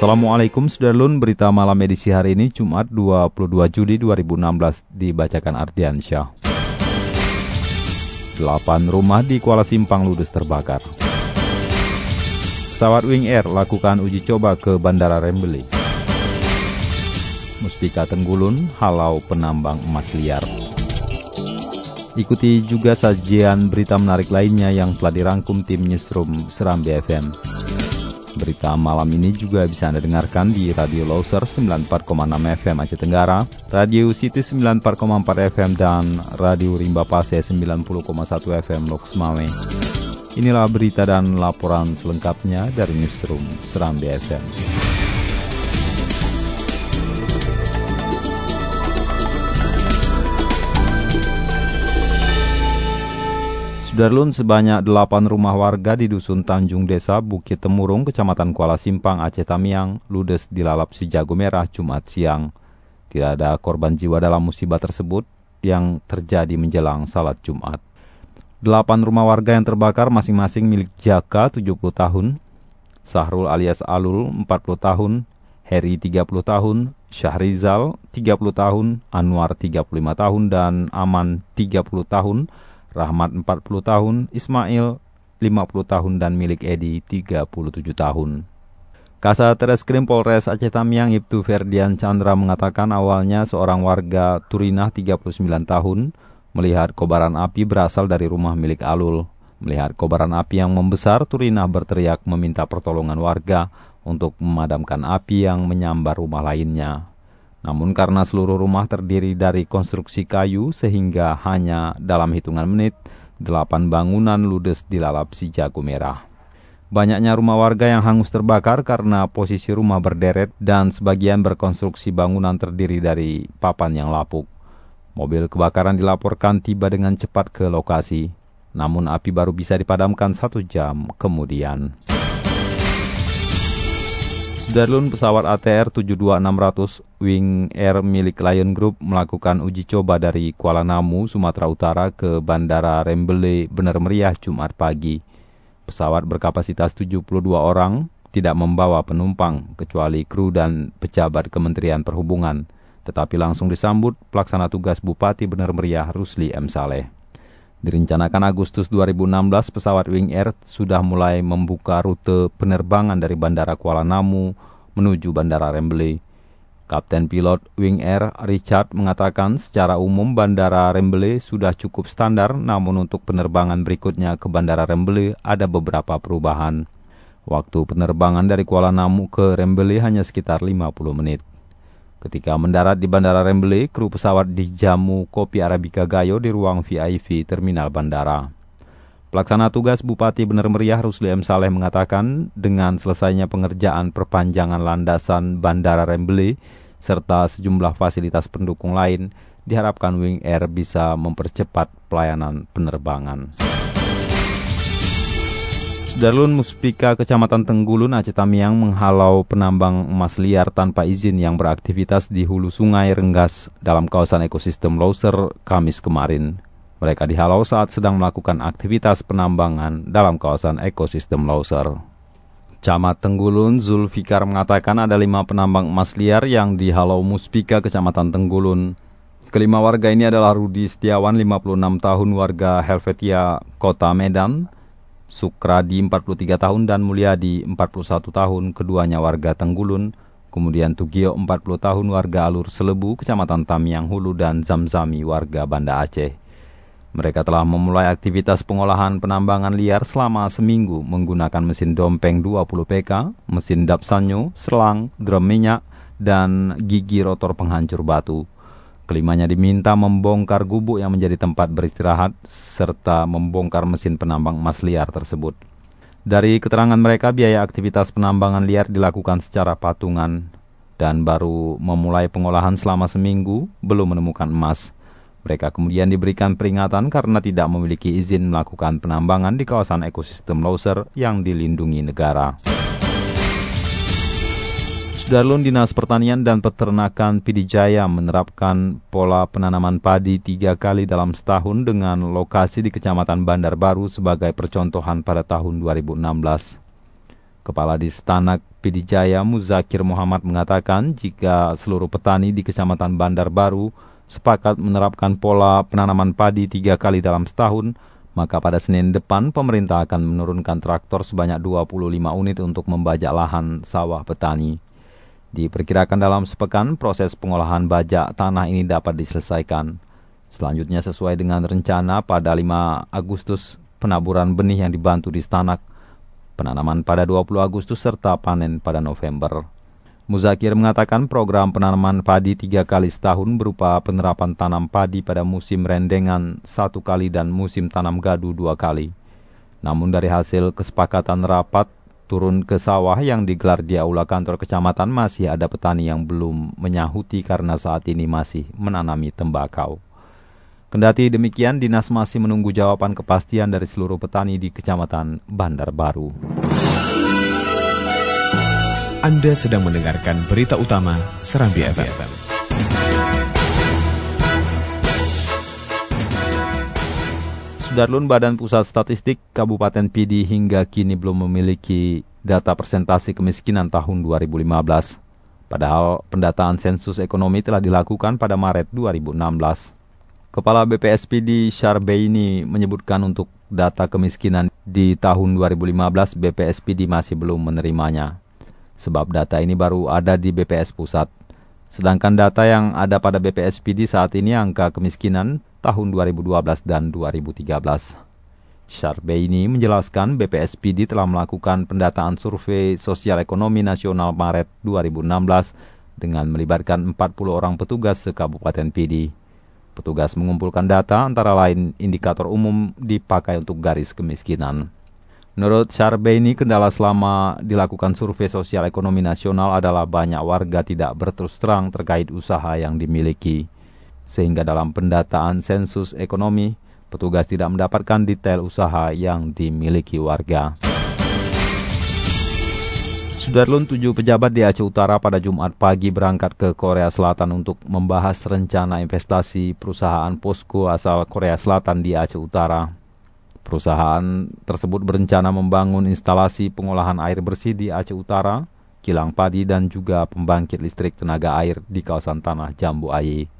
Assalamualaikum Sudarlun, berita malam edisi hari ini Jumat 22 Juli 2016 dibacakan Ardiansyah. Delapan rumah di Kuala Simpang ludes terbakar. Pesawat Wing Air lakukan uji coba ke Bandara Rembele. Muspika Tenggulun halau penambang emas liar. Ikuti juga sajian berita menarik lainnya yang telah dirangkum tim Newsroom Seram BFM. Berita malam ini juga bisa Anda dengarkan di Radio Loser 94,6 FM Aceh Tenggara, Radio City 94,4 FM, dan Radio Rimba Pase 90,1 FM Loks Mame. Inilah berita dan laporan selengkapnya dari Newsroom Seram BFM. Sudarlun sebanyak 8 rumah warga di Dusun Tanjung Desa Bukit Temurung, Kecamatan Kuala Simpang, Aceh Tamiang, ludes dilalap si jago merah Jumat siang. Tidak ada korban jiwa dalam musibah tersebut yang terjadi menjelang salat Jumat. Delapan rumah warga yang terbakar masing-masing milik Jaka 70 tahun, Sahrul alias Alul 40 tahun, Heri 30 tahun, Syahrizal 30 tahun, Anwar 35 tahun, dan Aman 30 tahun, Rahmat 40 tahun, Ismail 50 tahun dan milik Edi 37 tahun. Kasat Reskrim Polres Aceh Tamiang Ibtu Ferdian Chandra mengatakan awalnya seorang warga Turinah 39 tahun melihat kobaran api berasal dari rumah milik Alul. Melihat kobaran api yang membesar, Turinah berteriak meminta pertolongan warga untuk memadamkan api yang menyambar rumah lainnya. Namun karena seluruh rumah terdiri dari konstruksi kayu sehingga hanya dalam hitungan menit, delapan bangunan ludes dilalap si jago merah. Banyaknya rumah warga yang hangus terbakar karena posisi rumah berderet dan sebagian berkonstruksi bangunan terdiri dari papan yang lapuk. Mobil kebakaran dilaporkan tiba dengan cepat ke lokasi, namun api baru bisa dipadamkan satu jam kemudian. Sudarlun pesawat ATR 72600 Wing Air milik Lion Group melakukan uji coba dari Kuala Namu, Sumatera Utara ke Bandara Rembele Benar Meriah Jumat pagi. Pesawat berkapasitas 72 orang tidak membawa penumpang kecuali kru dan pejabat Kementerian Perhubungan, tetapi langsung disambut pelaksana tugas Bupati Benar Meriah Rusli M. Saleh. Direncanakan Agustus 2016, pesawat Wing Air sudah mulai membuka rute penerbangan dari Bandara Kuala Namu menuju Bandara Rembele. Kapten pilot Wing Air Richard mengatakan secara umum Bandara Rembele sudah cukup standar, namun untuk penerbangan berikutnya ke Bandara Rembele ada beberapa perubahan. Waktu penerbangan dari Kuala Namu ke Rembele hanya sekitar 50 menit. Ketika mendarat di Bandara Rembele, kru pesawat dijamu kopi Arabica Gayo di ruang VIP terminal bandara. Pelaksana tugas Bupati Benar Meriah Rusli M. Saleh mengatakan dengan selesainya pengerjaan perpanjangan landasan Bandara Rembele serta sejumlah fasilitas pendukung lain, diharapkan Wing Air bisa mempercepat pelayanan penerbangan. Darlun Muspika Kecamatan Tenggulun Aceh Tamiang menghalau penambang emas liar tanpa izin yang beraktivitas di hulu sungai Renggas dalam kawasan ekosistem Loser Kamis kemarin. Mereka dihalau saat sedang melakukan aktivitas penambangan dalam kawasan ekosistem Loser. Camat Tenggulun Zulfikar mengatakan ada lima penambang emas liar yang dihalau Muspika Kecamatan Tenggulun. Kelima warga ini adalah Rudi Setiawan, 56 tahun warga Helvetia, Kota Medan, Sukradi 43 tahun dan Mulyadi 41 tahun, keduanya warga Tenggulun, kemudian Tugio 40 tahun warga Alur Selebu, Kecamatan Tamiang Hulu dan Zamzami warga Banda Aceh. Mereka telah memulai aktivitas pengolahan penambangan liar selama seminggu menggunakan mesin dompeng 20 PK, mesin dapsanyo, selang, drum minyak, dan gigi rotor penghancur batu. Kelimanya diminta membongkar gubuk yang menjadi tempat beristirahat serta membongkar mesin penambang emas liar tersebut. Dari keterangan mereka, biaya aktivitas penambangan liar dilakukan secara patungan dan baru memulai pengolahan selama seminggu belum menemukan emas. Mereka kemudian diberikan peringatan karena tidak memiliki izin melakukan penambangan di kawasan ekosistem Loser yang dilindungi negara. Sudarlun Dinas Pertanian dan Peternakan Pidijaya menerapkan pola penanaman padi tiga kali dalam setahun dengan lokasi di Kecamatan Bandar Baru sebagai percontohan pada tahun 2016. Kepala Distanak Pidijaya Muzakir Muhammad mengatakan jika seluruh petani di Kecamatan Bandar Baru sepakat menerapkan pola penanaman padi tiga kali dalam setahun, maka pada Senin depan pemerintah akan menurunkan traktor sebanyak 25 unit untuk membajak lahan sawah petani. Diperkirakan dalam sepekan proses pengolahan bajak tanah ini dapat diselesaikan. Selanjutnya sesuai dengan rencana pada 5 Agustus penaburan benih yang dibantu di Stanak, penanaman pada 20 Agustus serta panen pada November. Muzakir mengatakan program penanaman padi tiga kali setahun berupa penerapan tanam padi pada musim rendengan satu kali dan musim tanam gadu dua kali. Namun dari hasil kesepakatan rapat turun ke sawah yang digelar di aula kantor kecamatan masih ada petani yang belum menyahuti karena saat ini masih menanami tembakau. Kendati demikian, dinas masih menunggu jawaban kepastian dari seluruh petani di kecamatan Bandar Baru. Anda sedang mendengarkan berita utama Serambi FM. Sudarlun Badan Pusat Statistik Kabupaten Pidi hingga kini belum memiliki data persentase kemiskinan tahun 2015. Padahal pendataan sensus ekonomi telah dilakukan pada Maret 2016. Kepala BPSPD Syarbeini menyebutkan untuk data kemiskinan di tahun 2015 BPSPD masih belum menerimanya. Sebab data ini baru ada di BPS Pusat. Sedangkan data yang ada pada BPSPD saat ini angka kemiskinan tahun 2012 dan 2013. Syarbeini menjelaskan BPSPD telah melakukan pendataan survei sosial ekonomi nasional Maret 2016 dengan melibatkan 40 orang petugas se-Kabupaten PD. Petugas mengumpulkan data antara lain indikator umum dipakai untuk garis kemiskinan. Menurut Syarbeini, kendala selama dilakukan survei sosial ekonomi nasional adalah banyak warga tidak berterus terang terkait usaha yang dimiliki sehingga dalam pendataan sensus ekonomi, petugas tidak mendapatkan detail usaha yang dimiliki warga. Sudarlun tujuh pejabat di Aceh Utara pada Jumat pagi berangkat ke Korea Selatan untuk membahas rencana investasi perusahaan Posko asal Korea Selatan di Aceh Utara. Perusahaan tersebut berencana membangun instalasi pengolahan air bersih di Aceh Utara, kilang padi dan juga pembangkit listrik tenaga air di kawasan tanah Jambu Aye.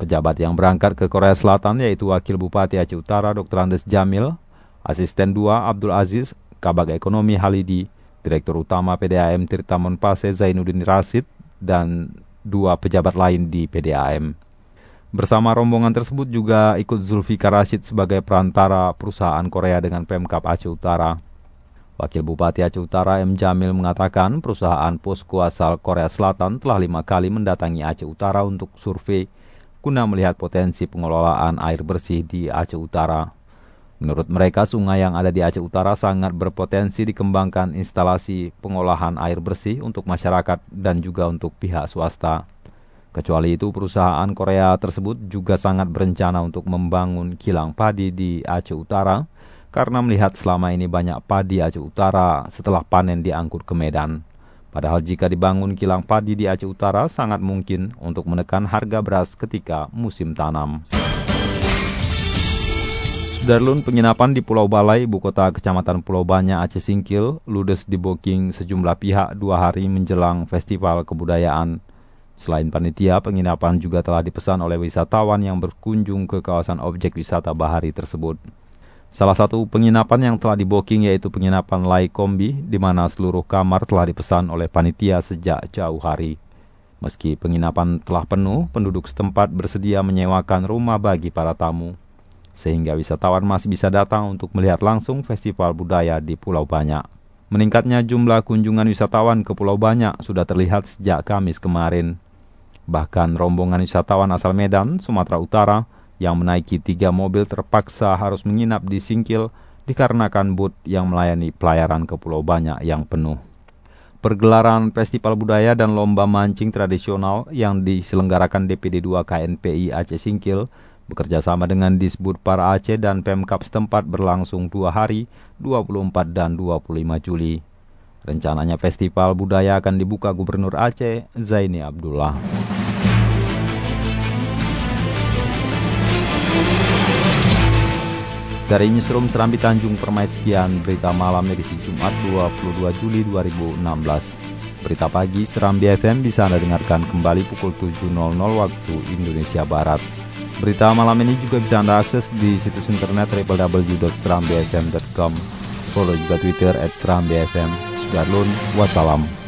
Pejabat yang berangkat ke Korea Selatan yaitu Wakil Bupati Aceh Utara Dr. Andes Jamil, Asisten 2 Abdul Aziz, Kabag Ekonomi Halidi, Direktur Utama PDAM Tirta Monpase Zainuddin Rasid, dan dua pejabat lain di PDAM. Bersama rombongan tersebut juga ikut Zulfikar Rashid sebagai perantara perusahaan Korea dengan Pemkap Aceh Utara. Wakil Bupati Aceh Utara M. Jamil mengatakan perusahaan posko asal Korea Selatan telah lima kali mendatangi Aceh Utara untuk survei guna melihat potensi pengelolaan air bersih di Aceh Utara. Menurut mereka, sungai yang ada di Aceh Utara sangat berpotensi dikembangkan instalasi pengolahan air bersih untuk masyarakat dan juga untuk pihak swasta. Kecuali itu, perusahaan Korea tersebut juga sangat berencana untuk membangun kilang padi di Aceh Utara karena melihat selama ini banyak padi Aceh Utara setelah panen diangkut ke Medan. Padahal jika dibangun kilang padi di Aceh Utara sangat mungkin untuk menekan harga beras ketika musim tanam. Sudarlun penginapan di Pulau Balai, ibu kota kecamatan Pulau Banyak, Aceh Singkil, ludes di booking sejumlah pihak dua hari menjelang festival kebudayaan. Selain panitia, penginapan juga telah dipesan oleh wisatawan yang berkunjung ke kawasan objek wisata bahari tersebut. Salah satu penginapan yang telah diboking yaitu penginapan Lai Kombi, di mana seluruh kamar telah dipesan oleh panitia sejak jauh hari. Meski penginapan telah penuh, penduduk setempat bersedia menyewakan rumah bagi para tamu, sehingga wisatawan masih bisa datang untuk melihat langsung festival budaya di Pulau Banyak. Meningkatnya jumlah kunjungan wisatawan ke Pulau Banyak sudah terlihat sejak Kamis kemarin. Bahkan rombongan wisatawan asal Medan, Sumatera Utara, yang menaiki tiga mobil terpaksa harus menginap di Singkil dikarenakan booth yang melayani pelayaran ke pulau banyak yang penuh. Pergelaran Festival Budaya dan Lomba Mancing Tradisional yang diselenggarakan DPD 2 KNPI Aceh Singkil bekerja sama dengan Disbud Para Aceh dan Pemkap setempat berlangsung dua hari, 24 dan 25 Juli. Rencananya festival budaya akan dibuka Gubernur Aceh, Zaini Abdullah. Dari Newsroom Serambi Tanjung Permai sekian berita malam edisi Jumat 22 Juli 2016. Berita pagi Serambi FM bisa Anda dengarkan kembali pukul 7.00 waktu Indonesia Barat. Berita malam ini juga bisa Anda akses di situs internet www.serambifm.com. Follow juga Twitter at serambifm. Darlun, wassalam.